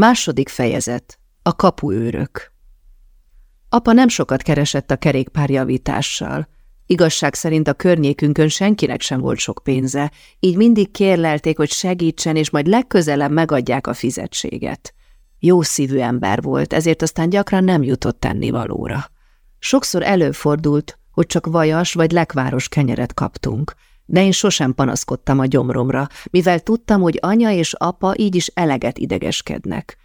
Második fejezet. A kapuőrök. Apa nem sokat keresett a kerékpárjavítással. Igazság szerint a környékünkön senkinek sem volt sok pénze, így mindig kérlelték, hogy segítsen, és majd legközelebb megadják a fizetséget. Jó szívű ember volt, ezért aztán gyakran nem jutott tennivalóra. Sokszor előfordult, hogy csak vajas vagy lekváros kenyeret kaptunk, de én sosem panaszkodtam a gyomromra, mivel tudtam, hogy anya és apa így is eleget idegeskednek.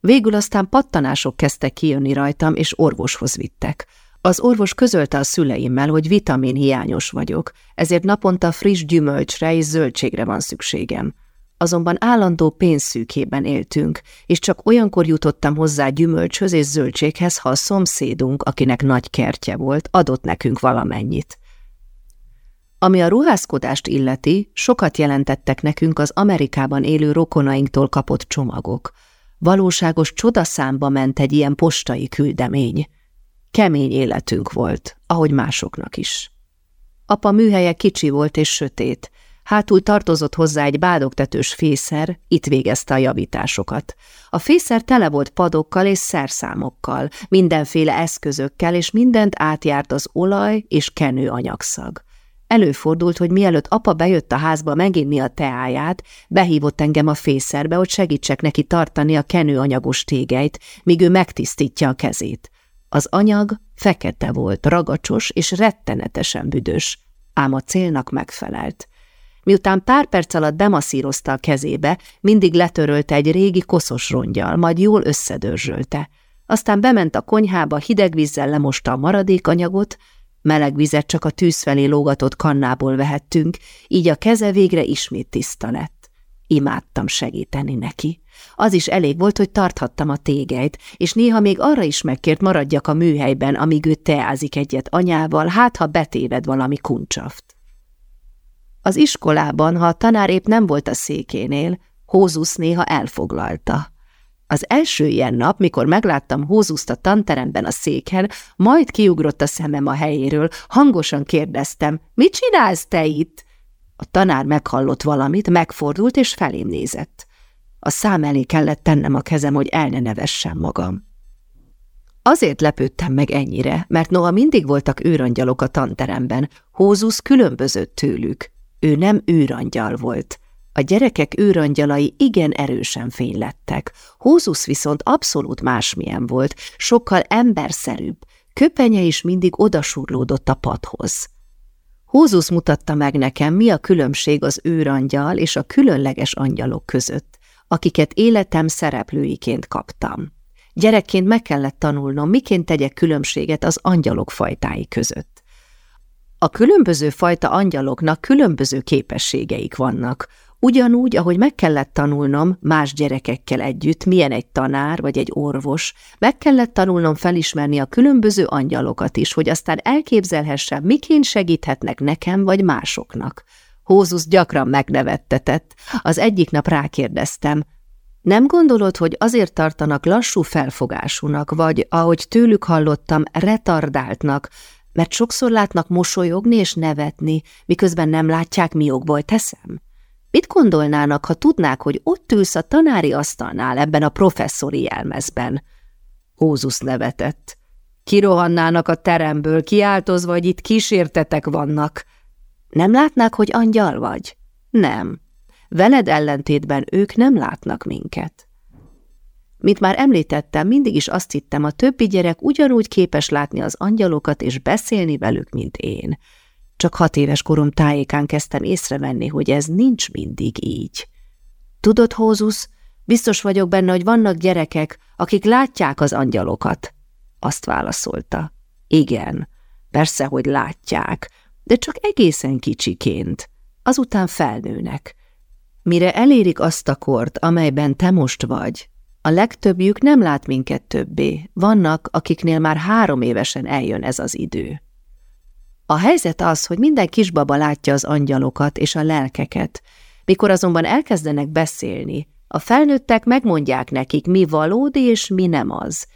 Végül aztán pattanások kezdtek kijönni rajtam, és orvoshoz vittek. Az orvos közölte a szüleimmel, hogy vitamin hiányos vagyok, ezért naponta friss gyümölcsre és zöldségre van szükségem. Azonban állandó pénzszűkében éltünk, és csak olyankor jutottam hozzá gyümölcshöz és zöldséghez, ha a szomszédunk, akinek nagy kertje volt, adott nekünk valamennyit. Ami a ruházkodást illeti, sokat jelentettek nekünk az Amerikában élő rokonainktól kapott csomagok. Valóságos csodaszámba ment egy ilyen postai küldemény. Kemény életünk volt, ahogy másoknak is. Apa műhelye kicsi volt és sötét, hátul tartozott hozzá egy bádogtetős fészer, itt végezte a javításokat. A fészer tele volt padokkal és szerszámokkal, mindenféle eszközökkel, és mindent átjárt az olaj és kenő anyagszag. Előfordult, hogy mielőtt apa bejött a házba meginni a teáját, behívott engem a fészerbe, hogy segítsek neki tartani a kenőanyagos tégeit, míg ő megtisztítja a kezét. Az anyag fekete volt, ragacsos és rettenetesen büdös, ám a célnak megfelelt. Miután pár perc alatt bemasszírozta a kezébe, mindig letörölte egy régi koszos rongyal, majd jól összedörzsölte. Aztán bement a konyhába, hideg vízzel lemosta a maradékanyagot, Meleg vizet csak a tűz felé lógatott kannából vehettünk, így a keze végre ismét tiszta lett. Imádtam segíteni neki. Az is elég volt, hogy tarthattam a tégeit, és néha még arra is megkért maradjak a műhelyben, amíg ő teázik egyet anyával, hát ha betéved valami kuncsaft. Az iskolában, ha a tanár épp nem volt a székénél, Hózusz néha elfoglalta. Az első ilyen nap, mikor megláttam Hózuszt a tanteremben a széken, majd kiugrott a szemem a helyéről, hangosan kérdeztem, mit csinálsz te itt? A tanár meghallott valamit, megfordult és felém nézett. A szám elé kellett tennem a kezem, hogy el ne nevessem magam. Azért lepődtem meg ennyire, mert noha mindig voltak őrangyalok a tanteremben, Hózusz különbözött tőlük. Ő nem őrangyal volt – a gyerekek őrangyalai igen erősen fénylettek. Hózusz viszont abszolút másmilyen volt, sokkal emberszerűbb, köpenye is mindig odasurlódott a padhoz. Hózusz mutatta meg nekem, mi a különbség az őrangyal és a különleges angyalok között, akiket életem szereplőiként kaptam. Gyerekként meg kellett tanulnom, miként tegyek különbséget az angyalok fajtái között. A különböző fajta angyaloknak különböző képességeik vannak, Ugyanúgy, ahogy meg kellett tanulnom más gyerekekkel együtt, milyen egy tanár vagy egy orvos, meg kellett tanulnom felismerni a különböző angyalokat is, hogy aztán elképzelhessem, miként segíthetnek nekem vagy másoknak. Hózusz gyakran megnevettetett. Az egyik nap rákérdeztem, nem gondolod, hogy azért tartanak lassú felfogásúnak, vagy, ahogy tőlük hallottam, retardáltnak, mert sokszor látnak mosolyogni és nevetni, miközben nem látják, mi jogból teszem? Mit gondolnának, ha tudnák, hogy ott ülsz a tanári asztalnál ebben a professzori jelmezben? Hózusz nevetett. Kirohannának a teremből, kiáltozva, hogy itt kísértetek vannak. Nem látnák, hogy angyal vagy? Nem. Veled ellentétben ők nem látnak minket. Mint már említettem, mindig is azt hittem, a többi gyerek ugyanúgy képes látni az angyalokat és beszélni velük, mint én – csak hat éves korom tájékán kezdtem észrevenni, hogy ez nincs mindig így. Tudod, Hózusz, biztos vagyok benne, hogy vannak gyerekek, akik látják az angyalokat. Azt válaszolta. Igen, persze, hogy látják, de csak egészen kicsiként. Azután felnőnek. Mire elérik azt a kort, amelyben te most vagy, a legtöbbjük nem lát minket többé. Vannak, akiknél már három évesen eljön ez az idő. A helyzet az, hogy minden kisbaba látja az angyalokat és a lelkeket, mikor azonban elkezdenek beszélni, a felnőttek megmondják nekik, mi valódi és mi nem az.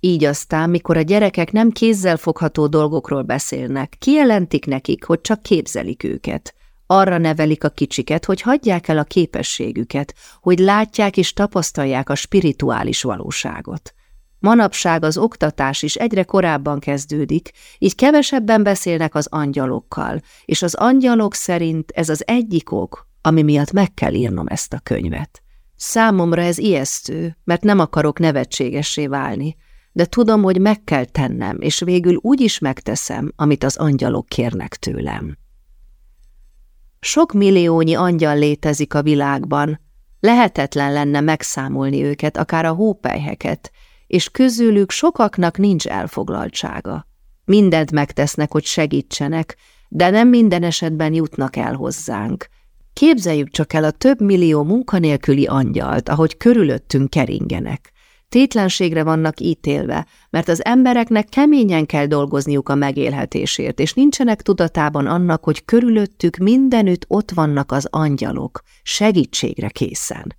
Így aztán, mikor a gyerekek nem kézzel fogható dolgokról beszélnek, kijelentik nekik, hogy csak képzelik őket. Arra nevelik a kicsiket, hogy hagyják el a képességüket, hogy látják és tapasztalják a spirituális valóságot. Manapság az oktatás is egyre korábban kezdődik, így kevesebben beszélnek az angyalokkal, és az angyalok szerint ez az egyik ok, ami miatt meg kell írnom ezt a könyvet. Számomra ez ijesztő, mert nem akarok nevetségessé válni, de tudom, hogy meg kell tennem, és végül úgy is megteszem, amit az angyalok kérnek tőlem. Sok milliónyi angyal létezik a világban, lehetetlen lenne megszámolni őket, akár a hópelyheket, és közülük sokaknak nincs elfoglaltsága. Mindent megtesznek, hogy segítsenek, de nem minden esetben jutnak el hozzánk. Képzeljük csak el a több millió munkanélküli angyalt, ahogy körülöttünk keringenek. Tétlenségre vannak ítélve, mert az embereknek keményen kell dolgozniuk a megélhetésért, és nincsenek tudatában annak, hogy körülöttük mindenütt ott vannak az angyalok, segítségre készen.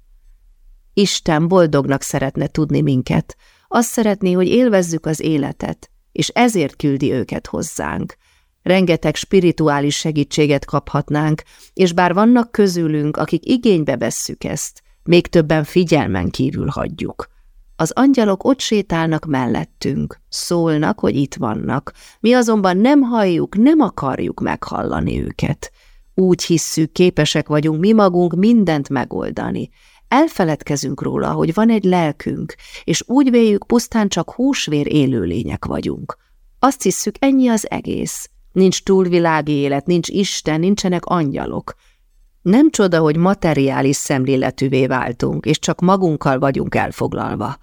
Isten boldognak szeretne tudni minket, azt szeretné, hogy élvezzük az életet, és ezért küldi őket hozzánk. Rengeteg spirituális segítséget kaphatnánk, és bár vannak közülünk, akik igénybe vesszük ezt, még többen figyelmen kívül hagyjuk. Az angyalok ott sétálnak mellettünk, szólnak, hogy itt vannak, mi azonban nem halljuk, nem akarjuk meghallani őket. Úgy hisszük, képesek vagyunk mi magunk mindent megoldani, Elfeledkezünk róla, hogy van egy lelkünk, és úgy véljük, pusztán csak húsvér élőlények vagyunk. Azt hisszük, ennyi az egész. Nincs túlvilági élet, nincs Isten, nincsenek angyalok. Nem csoda, hogy materiális szemléletűvé váltunk, és csak magunkkal vagyunk elfoglalva.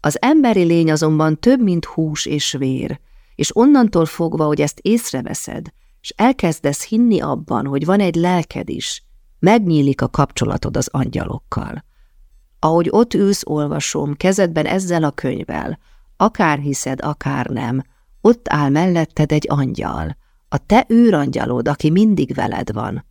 Az emberi lény azonban több, mint hús és vér, és onnantól fogva, hogy ezt észreveszed, és elkezdesz hinni abban, hogy van egy lelked is, megnyílik a kapcsolatod az angyalokkal. Ahogy ott ülsz, olvasom, kezedben ezzel a könyvvel, akár hiszed, akár nem, ott áll melletted egy angyal, a te őrangyalod, aki mindig veled van.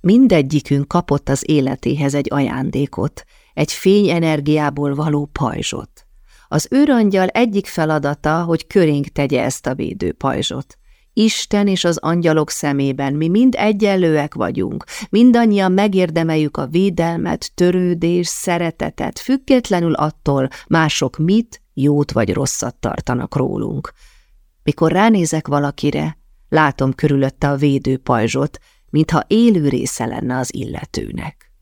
Mindegyikünk kapott az életéhez egy ajándékot, egy fényenergiából való pajzsot. Az őrangyal egyik feladata, hogy körénk tegye ezt a védő pajzsot. Isten és az angyalok szemében mi mind egyenlőek vagyunk, mindannyian megérdemeljük a védelmet, törődés, szeretetet, függetlenül attól mások mit, jót vagy rosszat tartanak rólunk. Mikor ránézek valakire, látom körülötte a védő pajzsot, mintha élő része lenne az illetőnek.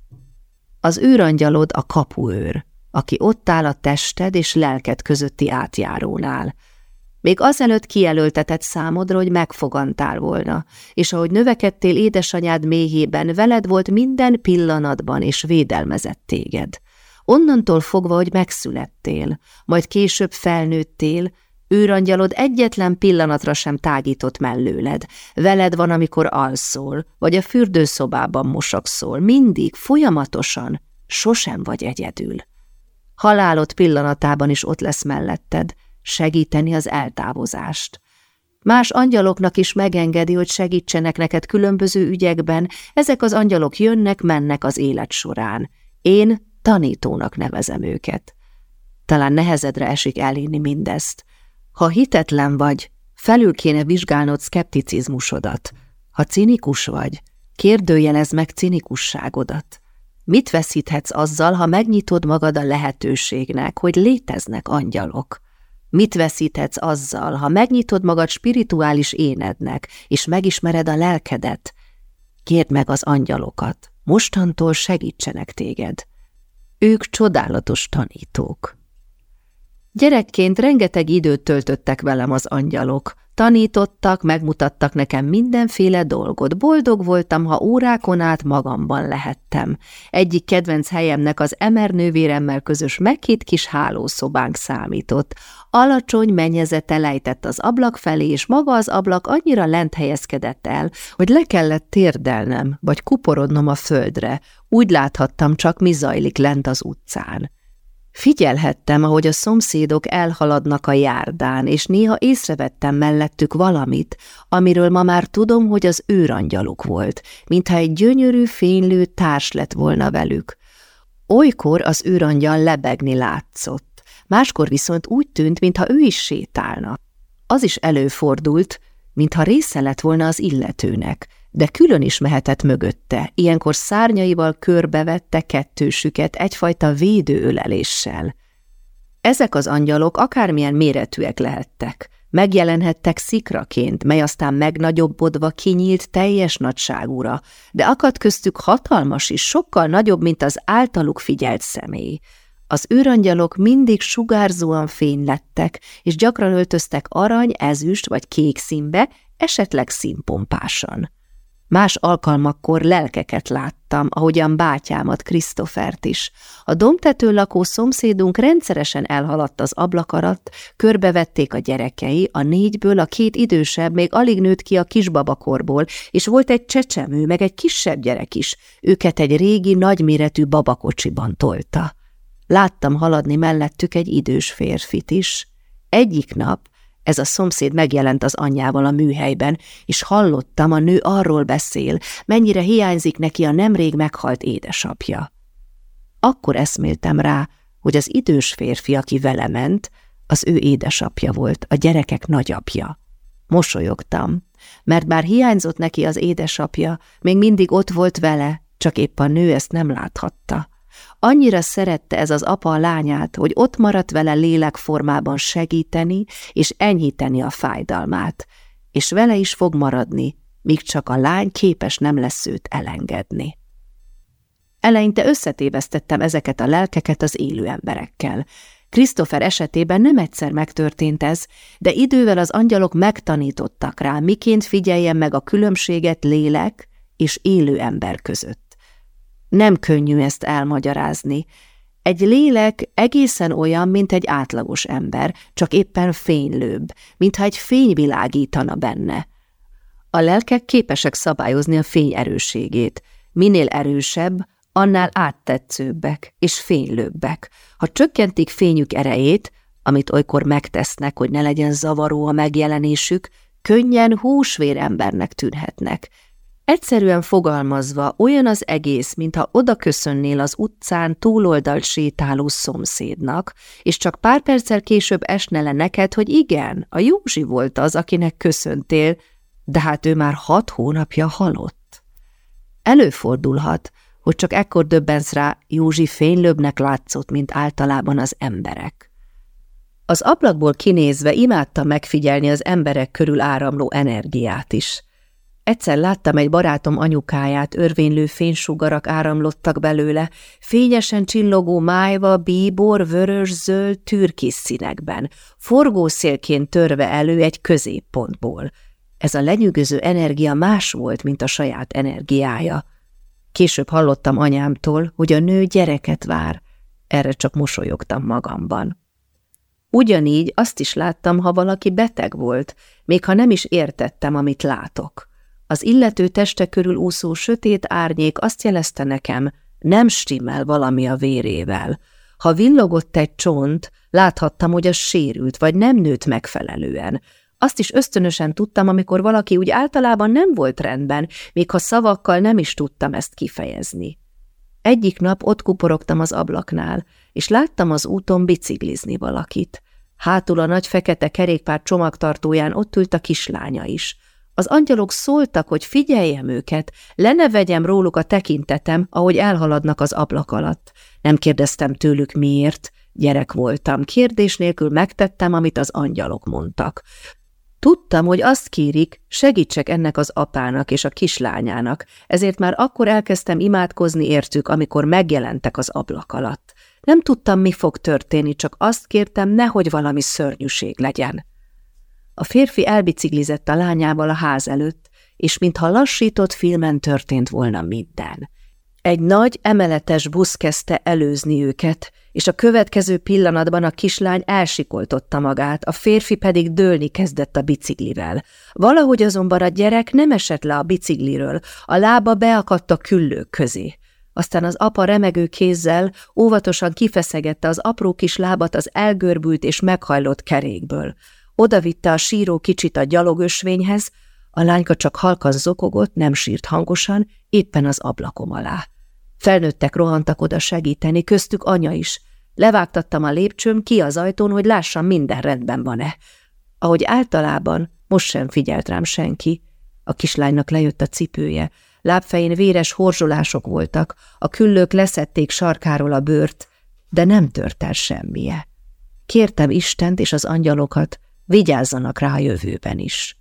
Az őrangyalod a kapuőr, aki ott áll a tested és lelked közötti átjárónál, még azelőtt kijelöltetett számodra, hogy megfogantál volna, és ahogy növekedtél édesanyád méhében, veled volt minden pillanatban, és védelmezett téged. Onnantól fogva, hogy megszülettél, majd később felnőttél, őrangyalod egyetlen pillanatra sem tágított mellőled. Veled van, amikor alszol, vagy a fürdőszobában mosakszol, mindig, folyamatosan, sosem vagy egyedül. Halálod pillanatában is ott lesz melletted, segíteni az eltávozást. Más angyaloknak is megengedi, hogy segítsenek neked különböző ügyekben, ezek az angyalok jönnek, mennek az élet során. Én tanítónak nevezem őket. Talán nehezedre esik elhinni mindezt. Ha hitetlen vagy, felül kéne vizsgálnod szkepticizmusodat. Ha cinikus vagy, kérdőjelez meg cinikusságodat. Mit veszíthetsz azzal, ha megnyitod magad a lehetőségnek, hogy léteznek angyalok? Mit veszíthetsz azzal, ha megnyitod magad spirituális énednek, és megismered a lelkedet? Kérd meg az angyalokat, mostantól segítsenek téged. Ők csodálatos tanítók. Gyerekként rengeteg időt töltöttek velem az angyalok, Tanítottak, megmutattak nekem mindenféle dolgot. Boldog voltam, ha órákon át magamban lehettem. Egyik kedvenc helyemnek az emernővéremmel közös megkét kis hálószobánk számított. Alacsony mennyezete lejtett az ablak felé, és maga az ablak annyira lent helyezkedett el, hogy le kellett térdelnem, vagy kuporodnom a földre. Úgy láthattam csak, mi zajlik lent az utcán. Figyelhettem, ahogy a szomszédok elhaladnak a járdán, és néha észrevettem mellettük valamit, amiről ma már tudom, hogy az őrangyaluk volt, mintha egy gyönyörű, fénylő társ lett volna velük. Olykor az őrangyal lebegni látszott, máskor viszont úgy tűnt, mintha ő is sétálna. Az is előfordult, mintha része lett volna az illetőnek, de külön is mehetett mögötte, ilyenkor szárnyaival körbevette kettősüket egyfajta védőöleléssel. Ezek az angyalok akármilyen méretűek lehettek, megjelenhettek szikraként, mely aztán megnagyobbodva kinyílt teljes nagyságúra, de akadt köztük hatalmas is, sokkal nagyobb, mint az általuk figyelt személy. Az őrangyalok mindig sugárzóan fénylettek, és gyakran öltöztek arany, ezüst vagy kék színbe, esetleg színpompásan. Más alkalmakkor lelkeket láttam, ahogyan bátyámat, Krisztofert is. A domtető lakó szomszédunk rendszeresen elhaladt az ablakarat, körbevették a gyerekei, a négyből a két idősebb még alig nőtt ki a kisbabakorból, és volt egy csecsemő, meg egy kisebb gyerek is. Őket egy régi, nagyméretű babakocsiban tolta. Láttam haladni mellettük egy idős férfit is. Egyik nap ez a szomszéd megjelent az anyjával a műhelyben, és hallottam, a nő arról beszél, mennyire hiányzik neki a nemrég meghalt édesapja. Akkor eszméltem rá, hogy az idős férfi, aki vele ment, az ő édesapja volt, a gyerekek nagyapja. Mosolyogtam, mert bár hiányzott neki az édesapja, még mindig ott volt vele, csak épp a nő ezt nem láthatta. Annyira szerette ez az apa a lányát, hogy ott maradt vele lélekformában segíteni és enyhíteni a fájdalmát, és vele is fog maradni, míg csak a lány képes nem lesz őt elengedni. Eleinte összetévesztettem ezeket a lelkeket az élő emberekkel. Christopher esetében nem egyszer megtörtént ez, de idővel az angyalok megtanítottak rá, miként figyeljen meg a különbséget lélek és élő ember között. Nem könnyű ezt elmagyarázni. Egy lélek egészen olyan, mint egy átlagos ember, csak éppen fénylőbb, mintha egy fény világítana benne. A lelkek képesek szabályozni a fény erősségét. Minél erősebb, annál áttetszőbbek és fénylőbbek. Ha csökkentik fényük erejét, amit olykor megtesznek, hogy ne legyen zavaró a megjelenésük, könnyen húsvér embernek tűnhetnek, Egyszerűen fogalmazva olyan az egész, mintha oda köszönnél az utcán túloldalt sétáló szomszédnak, és csak pár perccel később esne le neked, hogy igen, a Józsi volt az, akinek köszöntél, de hát ő már hat hónapja halott. Előfordulhat, hogy csak ekkor döbbensz rá, Józsi fénylőbbnek látszott, mint általában az emberek. Az ablakból kinézve imádta megfigyelni az emberek körül áramló energiát is – Egyszer láttam egy barátom anyukáját, örvénylő fénysugarak áramlottak belőle, fényesen csillogó májva, bíbor, vörös, zöld, türkis színekben, forgószélként törve elő egy középpontból. Ez a lenyűgöző energia más volt, mint a saját energiája. Később hallottam anyámtól, hogy a nő gyereket vár, erre csak mosolyogtam magamban. Ugyanígy azt is láttam, ha valaki beteg volt, még ha nem is értettem, amit látok. Az illető teste körül úszó sötét árnyék azt jelezte nekem, nem stimmel valami a vérével. Ha villogott egy csont, láthattam, hogy az sérült, vagy nem nőtt megfelelően. Azt is ösztönösen tudtam, amikor valaki úgy általában nem volt rendben, még ha szavakkal nem is tudtam ezt kifejezni. Egyik nap ott kuporogtam az ablaknál, és láttam az úton biciklizni valakit. Hátul a nagy fekete kerékpár csomagtartóján ott ült a kislánya is. Az angyalok szóltak, hogy figyeljem őket, lenne vegyem róluk a tekintetem, ahogy elhaladnak az ablak alatt. Nem kérdeztem tőlük miért, gyerek voltam, kérdés nélkül megtettem, amit az angyalok mondtak. Tudtam, hogy azt kérik, segítsek ennek az apának és a kislányának, ezért már akkor elkezdtem imádkozni értük, amikor megjelentek az ablak alatt. Nem tudtam, mi fog történni, csak azt kértem, nehogy valami szörnyűség legyen. A férfi elbiciklizett a lányával a ház előtt, és mintha lassított filmen történt volna minden. Egy nagy, emeletes busz kezdte előzni őket, és a következő pillanatban a kislány elsikoltotta magát, a férfi pedig dőlni kezdett a biciklivel. Valahogy azonban a gyerek nem esett le a bicikliről, a lába beakadt a küllők közé. Aztán az apa remegő kézzel óvatosan kifeszegette az apró kis lábat az elgörbült és meghajlott kerékből. Odavitte a síró kicsit a gyalogösvényhez, a lányka csak halkan zokogott, nem sírt hangosan, éppen az ablakom alá. Felnőttek rohantak oda segíteni, köztük anya is. Levágtattam a lépcsőm ki az ajtón, hogy lássam, minden rendben van-e. Ahogy általában, most sem figyelt rám senki. A kislánynak lejött a cipője, lábfején véres horzsolások voltak, a küllők leszették sarkáról a bőrt, de nem tört el semmije. Kértem Istent és az angyalokat, vigyázzanak rá a jövőben is.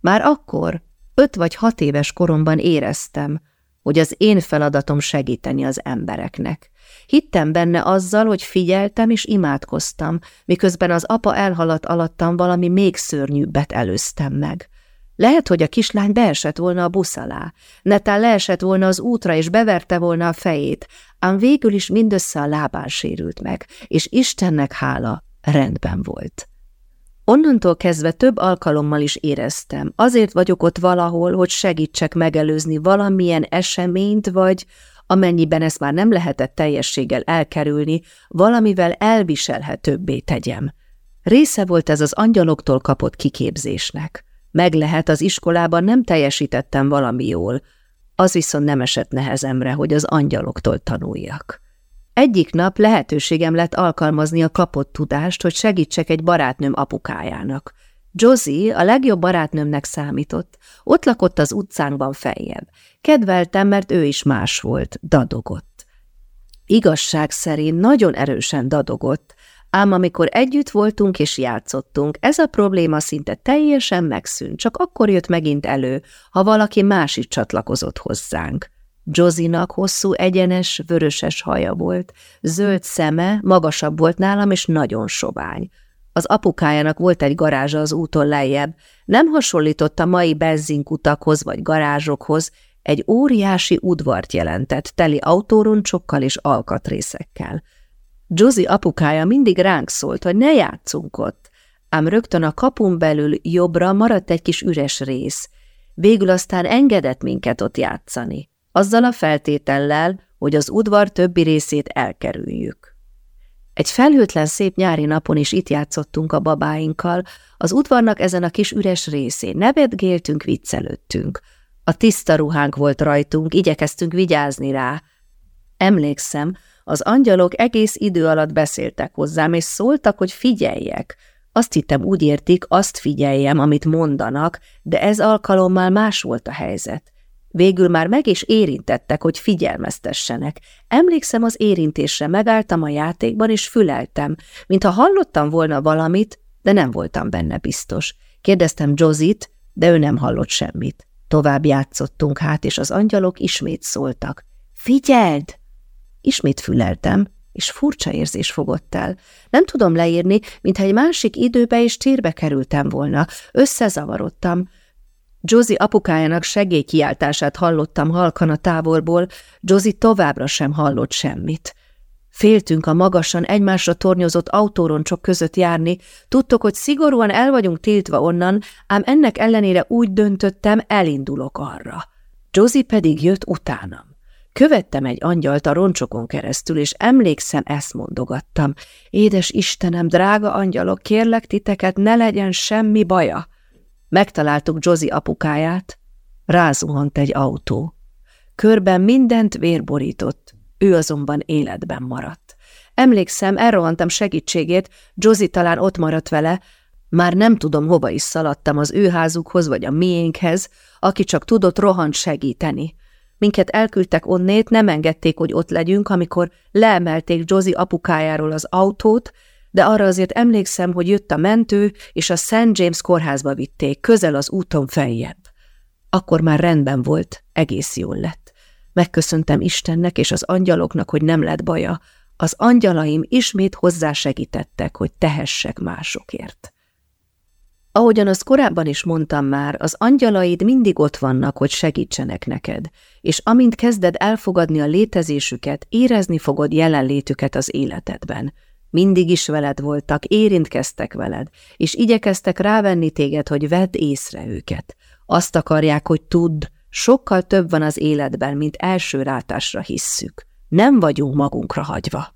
Már akkor, öt vagy hat éves koromban éreztem, hogy az én feladatom segíteni az embereknek. Hittem benne azzal, hogy figyeltem és imádkoztam, miközben az apa elhaladt alattam valami még szörnyűbbet előztem meg. Lehet, hogy a kislány beesett volna a busz alá, netán leesett volna az útra és beverte volna a fejét, ám végül is mindössze a lábán sérült meg, és Istennek hála rendben volt. Onnantól kezdve több alkalommal is éreztem, azért vagyok ott valahol, hogy segítsek megelőzni valamilyen eseményt, vagy, amennyiben ezt már nem lehetett teljességgel elkerülni, valamivel elviselhetőbbé tegyem. Része volt ez az angyaloktól kapott kiképzésnek. Meg lehet, az iskolában nem teljesítettem valami jól, az viszont nem esett nehezemre, hogy az angyaloktól tanuljak. Egyik nap lehetőségem lett alkalmazni a kapott tudást, hogy segítsek egy barátnőm apukájának. Josie a legjobb barátnőmnek számított, ott lakott az utcánkban feljebb. Kedveltem, mert ő is más volt, dadogott. Igazság szerint nagyon erősen dadogott, ám amikor együtt voltunk és játszottunk, ez a probléma szinte teljesen megszűnt, csak akkor jött megint elő, ha valaki más is csatlakozott hozzánk. Josinak hosszú, egyenes, vöröses haja volt, zöld szeme, magasabb volt nálam, és nagyon sovány. Az apukájának volt egy garázsa az úton lejjebb, nem hasonlított a mai benzinkutakhoz vagy garázsokhoz, egy óriási udvart jelentett, teli autóroncsokkal és alkatrészekkel. Josie apukája mindig ránk szólt, hogy ne játszunk ott, ám rögtön a kapun belül jobbra maradt egy kis üres rész. Végül aztán engedett minket ott játszani azzal a feltétellel, hogy az udvar többi részét elkerüljük. Egy felhőtlen szép nyári napon is itt játszottunk a babáinkkal, az udvarnak ezen a kis üres részén nevetgéltünk, viccelődtünk. A tiszta ruhánk volt rajtunk, igyekeztünk vigyázni rá. Emlékszem, az angyalok egész idő alatt beszéltek hozzám, és szóltak, hogy figyeljek. Azt hittem úgy értik, azt figyeljem, amit mondanak, de ez alkalommal más volt a helyzet. Végül már meg is érintettek, hogy figyelmeztessenek. Emlékszem az érintésre, megálltam a játékban, és füleltem, mintha hallottam volna valamit, de nem voltam benne biztos. Kérdeztem Josit, de ő nem hallott semmit. Tovább játszottunk hát, és az angyalok ismét szóltak. Figyeld! Ismét füleltem, és furcsa érzés fogott el. Nem tudom leírni, mintha egy másik időbe és térbe kerültem volna. Összezavarodtam. Josie apukájának segélykiáltását hallottam halkan a távolból, Josie továbbra sem hallott semmit. Féltünk a magasan egymásra tornyozott autóroncsok között járni, tudtok, hogy szigorúan el vagyunk tiltva onnan, ám ennek ellenére úgy döntöttem, elindulok arra. Josie pedig jött utánam. Követtem egy angyalt a roncsokon keresztül, és emlékszem, ezt mondogattam. Édes Istenem, drága angyalok, kérlek titeket, ne legyen semmi baja! Megtaláltuk Josie apukáját, rázuhant egy autó. Körben mindent vérborított, ő azonban életben maradt. Emlékszem, elrohantam segítségét, Josie talán ott maradt vele, már nem tudom, hova is szaladtam az ő házukhoz vagy a miénkhez, aki csak tudott rohant segíteni. Minket elküldtek onnét, nem engedték, hogy ott legyünk, amikor leemelték Josie apukájáról az autót, de arra azért emlékszem, hogy jött a mentő, és a St. James kórházba vitték, közel az úton feljebb. Akkor már rendben volt, egész jól lett. Megköszöntem Istennek és az angyaloknak, hogy nem lett baja. Az angyalaim ismét hozzásegítettek, hogy tehessek másokért. Ahogyan azt korábban is mondtam már, az angyalaid mindig ott vannak, hogy segítsenek neked, és amint kezded elfogadni a létezésüket, érezni fogod jelenlétüket az életedben – mindig is veled voltak, érintkeztek veled, és igyekeztek rávenni téged, hogy vedd észre őket. Azt akarják, hogy tudd, sokkal több van az életben, mint első rátásra hisszük. Nem vagyunk magunkra hagyva.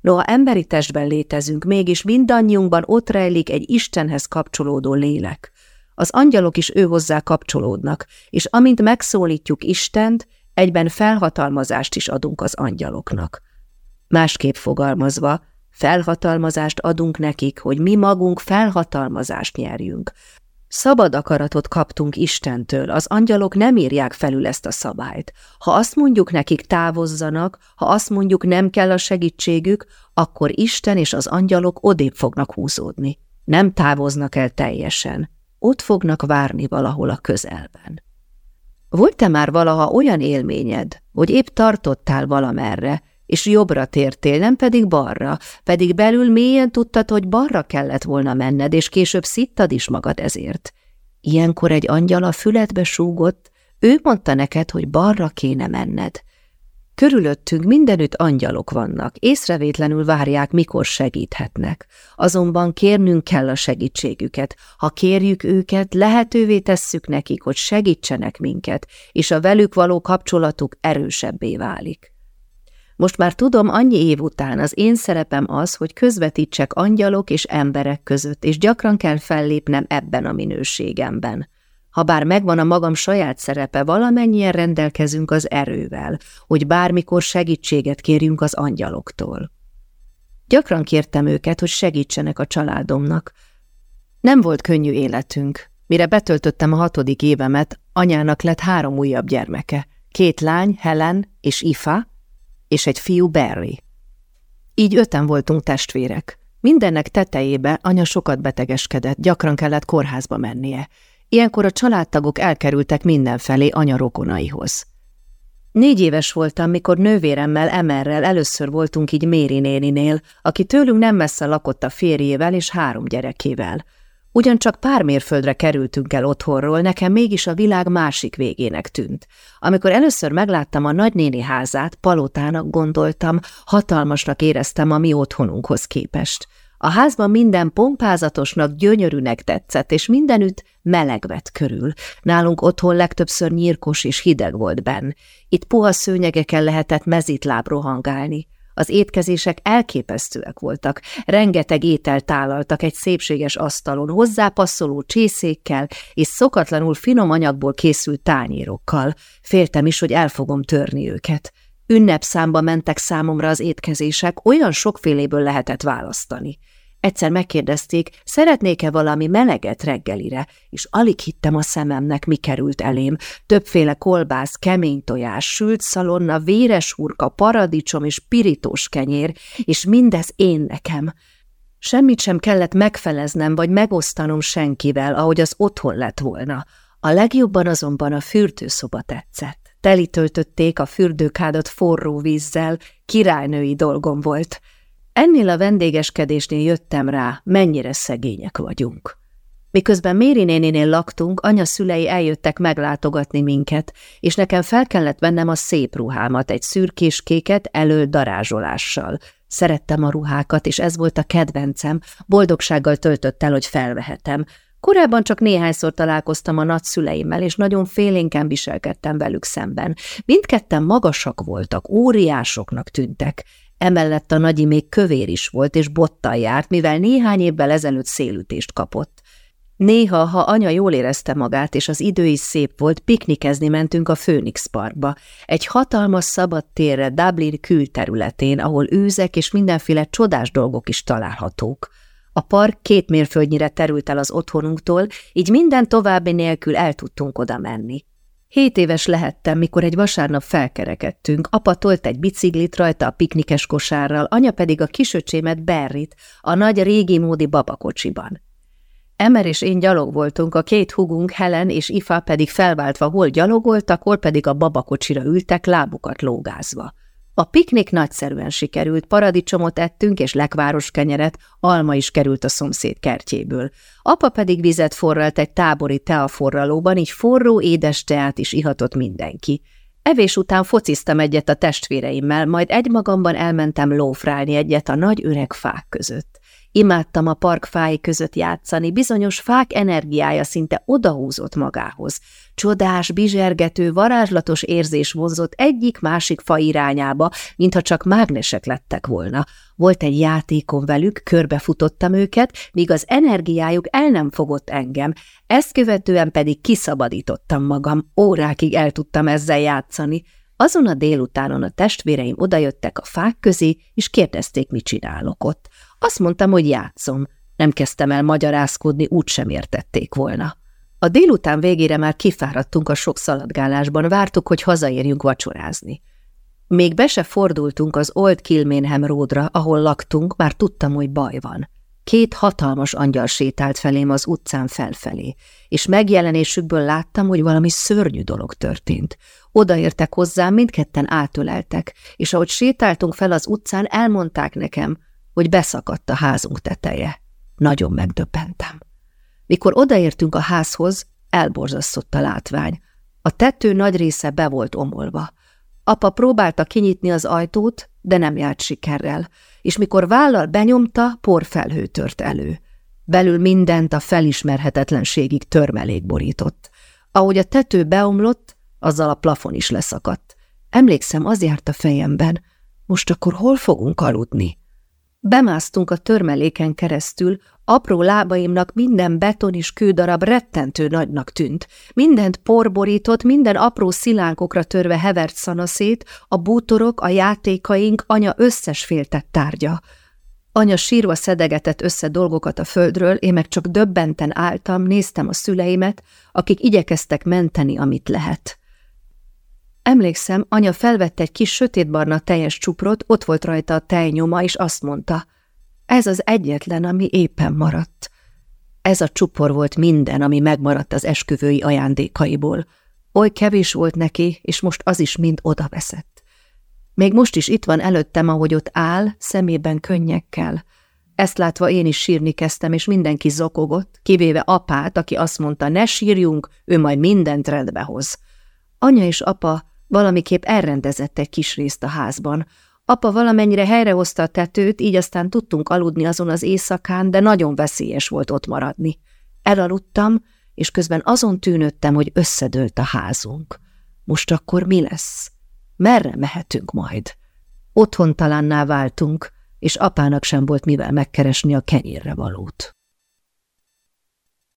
Noha emberi testben létezünk, mégis mindannyiunkban ott rejlik egy Istenhez kapcsolódó lélek. Az angyalok is ő kapcsolódnak, és amint megszólítjuk Istent, egyben felhatalmazást is adunk az angyaloknak. Másképp fogalmazva, Felhatalmazást adunk nekik, hogy mi magunk felhatalmazást nyerjünk. Szabad akaratot kaptunk Istentől, az angyalok nem írják felül ezt a szabályt. Ha azt mondjuk nekik távozzanak, ha azt mondjuk nem kell a segítségük, akkor Isten és az angyalok odébb fognak húzódni. Nem távoznak el teljesen. Ott fognak várni valahol a közelben. Volt-e már valaha olyan élményed, hogy épp tartottál valamerre, és jobbra tértél, nem pedig balra, pedig belül mélyen tudtad, hogy balra kellett volna menned, és később szittad is magad ezért. Ilyenkor egy angyal a füledbe súgott, ő mondta neked, hogy balra kéne menned. Körülöttünk mindenütt angyalok vannak, észrevétlenül várják, mikor segíthetnek. Azonban kérnünk kell a segítségüket. Ha kérjük őket, lehetővé tesszük nekik, hogy segítsenek minket, és a velük való kapcsolatuk erősebbé válik. Most már tudom, annyi év után az én szerepem az, hogy közvetítsek angyalok és emberek között, és gyakran kell fellépnem ebben a minőségemben. Habár megvan a magam saját szerepe, valamennyien rendelkezünk az erővel, hogy bármikor segítséget kérjünk az angyaloktól. Gyakran kértem őket, hogy segítsenek a családomnak. Nem volt könnyű életünk. Mire betöltöttem a hatodik évemet, anyának lett három újabb gyermeke. Két lány, Helen és Ifa, és egy fiú Barry. Így öten voltunk testvérek. Mindennek tetejébe anya sokat betegeskedett, gyakran kellett kórházba mennie. Ilyenkor a családtagok elkerültek mindenfelé anya rokonaihoz. Négy éves voltam, mikor nővéremmel Emerrel először voltunk így Méri néninél, aki tőlünk nem messze lakott a férjével és három gyerekével. Ugyancsak pár mérföldre kerültünk el otthonról, nekem mégis a világ másik végének tűnt. Amikor először megláttam a nagynéni házát, palotának gondoltam, hatalmasnak éreztem a mi otthonunkhoz képest. A házban minden pompázatosnak, gyönyörűnek tetszett, és mindenütt meleg vett körül. Nálunk otthon legtöbbször nyírkos és hideg volt benn. Itt puha szőnyegeken lehetett mezitláb rohangálni. Az étkezések elképesztőek voltak, rengeteg ételt tálaltak egy szépséges asztalon, hozzápasszoló csészékkel és szokatlanul finom anyagból készült tányérokkal. Féltem is, hogy el fogom törni őket. Ünnepszámba mentek számomra az étkezések, olyan sokféléből lehetett választani. Egyszer megkérdezték, szeretnék-e valami meleget reggelire, és alig hittem a szememnek, mi került elém. Többféle kolbász, kemény tojás, sült szalonna, véres hurka, paradicsom és pirítós kenyér, és mindez én nekem. Semmit sem kellett megfeleznem vagy megosztanom senkivel, ahogy az otthon lett volna. A legjobban azonban a fürdőszoba tetszett. Telitöltötték a fürdőkádat forró vízzel, királynői dolgom volt – Ennél a vendégeskedésnél jöttem rá, mennyire szegények vagyunk. Miközben Méri néninél laktunk, anya szülei eljöttek meglátogatni minket, és nekem fel kellett vennem a szép ruhámat, egy szürkés-kéket elől darázsolással. Szerettem a ruhákat, és ez volt a kedvencem, boldogsággal töltött el, hogy felvehetem. Korábban csak néhányszor találkoztam a nagyszüleimmel, és nagyon félénken viselkedtem velük szemben. Mindketten magasak voltak, óriásoknak tűntek. Emellett a nagyi még kövér is volt, és bottal járt, mivel néhány évvel ezelőtt szélütést kapott. Néha, ha anya jól érezte magát, és az idő is szép volt, piknikezni mentünk a Phoenix Parkba, egy hatalmas szabad térre Dublin külterületén, ahol őzek és mindenféle csodás dolgok is találhatók. A park két mérföldnyire terült el az otthonunktól, így minden további nélkül el tudtunk oda menni. Hét éves lehettem, mikor egy vasárnap felkerekedtünk. Apa tolt egy biciklit rajta a piknikes kosárral, anya pedig a kisöcsémet Berrit, a nagy régi módi babakocsiban. Emer és én gyalog voltunk, a két hugunk, Helen és Ifa pedig felváltva hol gyalogoltak, hol pedig a babakocsira ültek, lábukat lógázva. A piknik nagyszerűen sikerült, paradicsomot ettünk és lekváros kenyeret, alma is került a szomszéd kertjéből. Apa pedig vizet forralt egy tábori teaforralóban, így forró, édes teát is ihatott mindenki. Evés után fociztam egyet a testvéreimmel, majd egymagamban elmentem lófrálni egyet a nagy öreg fák között. Imádtam a park fái között játszani, bizonyos fák energiája szinte odahúzott magához. Csodás, bizsergető, varázslatos érzés vonzott egyik-másik fa irányába, mintha csak mágnesek lettek volna. Volt egy játékom velük, körbefutottam őket, míg az energiájuk el nem fogott engem, ezt követően pedig kiszabadítottam magam, órákig el tudtam ezzel játszani. Azon a délutánon a testvéreim odajöttek a fák közé, és kérdezték, mit csinálok ott. Azt mondtam, hogy játszom. Nem kezdtem el magyarázkodni, úgysem értették volna. A délután végére már kifáradtunk a sok szaladgálásban, vártuk, hogy hazaérjünk vacsorázni. Még be se fordultunk az Old Kilménhem ródra, ahol laktunk, már tudtam, hogy baj van. Két hatalmas angyal sétált felém az utcán felfelé, és megjelenésükből láttam, hogy valami szörnyű dolog történt. Odaértek hozzám, mindketten átöleltek, és ahogy sétáltunk fel az utcán, elmondták nekem, hogy beszakadt a házunk teteje. Nagyon megdöbbentem. Mikor odaértünk a házhoz, elborzasztott a látvány. A tető nagy része be volt omolva. Apa próbálta kinyitni az ajtót, de nem járt sikerrel, és mikor vállal benyomta, porfelhő tört elő. Belül mindent a felismerhetetlenségig törmelék borított. Ahogy a tető beomlott, azzal a plafon is leszakadt. Emlékszem, az járt a fejemben, most akkor hol fogunk aludni? Bemásztunk a törmeléken keresztül, apró lábaimnak minden beton és kődarab rettentő nagynak tűnt. Mindent porborított, minden apró szilánkokra törve hevert szanaszét, a bútorok, a játékaink, anya összes féltett tárgya. Anya sírva szedegetett össze dolgokat a földről, én meg csak döbbenten álltam, néztem a szüleimet, akik igyekeztek menteni, amit lehet. Emlékszem, anya felvette egy kis sötétbarna teljes csuprot, ott volt rajta a tejnyoma, és azt mondta, ez az egyetlen, ami éppen maradt. Ez a csupor volt minden, ami megmaradt az esküvői ajándékaiból. Oly kevés volt neki, és most az is mind odaveszett. Még most is itt van előttem, ahogy ott áll, szemében könnyekkel. Ezt látva én is sírni kezdtem, és mindenki zokogott, kivéve apát, aki azt mondta, ne sírjunk, ő majd mindent rendbe hoz. Anya és apa Valamiképp elrendezett egy kis részt a házban. Apa valamennyire helyrehozta a tetőt, így aztán tudtunk aludni azon az éjszakán, de nagyon veszélyes volt ott maradni. Elaludtam, és közben azon tűnődtem, hogy összedőlt a házunk. Most akkor mi lesz? Merre mehetünk majd? Otthon talánná váltunk, és apának sem volt mivel megkeresni a kenyérre valót.